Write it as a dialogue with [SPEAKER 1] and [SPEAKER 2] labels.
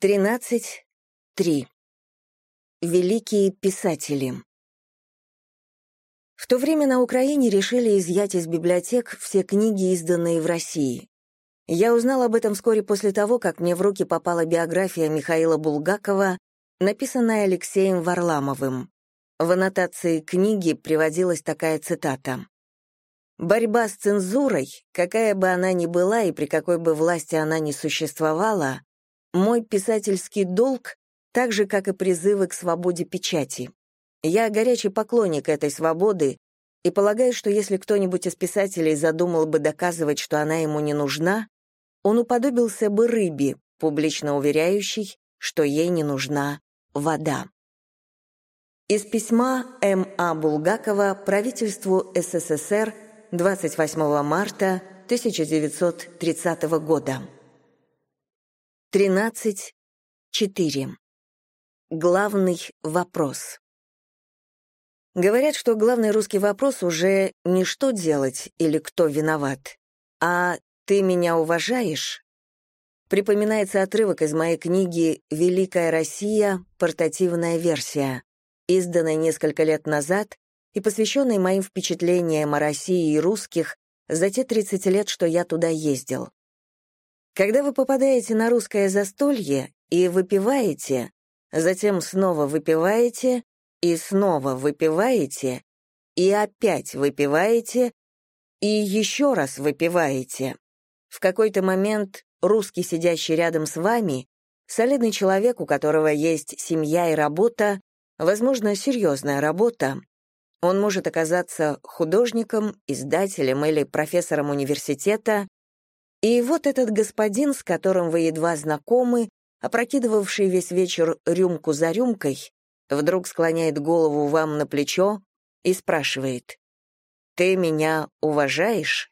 [SPEAKER 1] 13.3. Великие писатели. В то время на Украине решили изъять из библиотек все книги, изданные в России. Я узнал об этом вскоре после того, как мне в руки попала биография Михаила Булгакова, написанная Алексеем Варламовым. В аннотации книги приводилась такая цитата. «Борьба с цензурой, какая бы она ни была и при какой бы власти она ни существовала, мой писательский долг, так же, как и призывы к свободе печати. Я горячий поклонник этой свободы и полагаю, что если кто-нибудь из писателей задумал бы доказывать, что она ему не нужна, он уподобился бы рыбе, публично уверяющей, что ей не нужна вода. Из письма М.А. Булгакова правительству СССР 28 марта 1930 года. 13.4. Главный вопрос. Говорят, что главный русский вопрос уже не что делать или кто виноват, а «ты меня уважаешь?» Припоминается отрывок из моей книги «Великая Россия. Портативная версия», изданной несколько лет назад и посвященной моим впечатлениям о России и русских за те 30 лет, что я туда ездил. Когда вы попадаете на русское застолье и выпиваете, затем снова выпиваете и снова выпиваете, и опять выпиваете, и еще раз выпиваете, в какой-то момент русский, сидящий рядом с вами, солидный человек, у которого есть семья и работа, возможно, серьезная работа, он может оказаться художником, издателем или профессором университета, и вот этот господин, с которым вы едва знакомы, опрокидывавший весь вечер рюмку за рюмкой, вдруг склоняет голову вам на плечо и спрашивает, «Ты меня уважаешь?»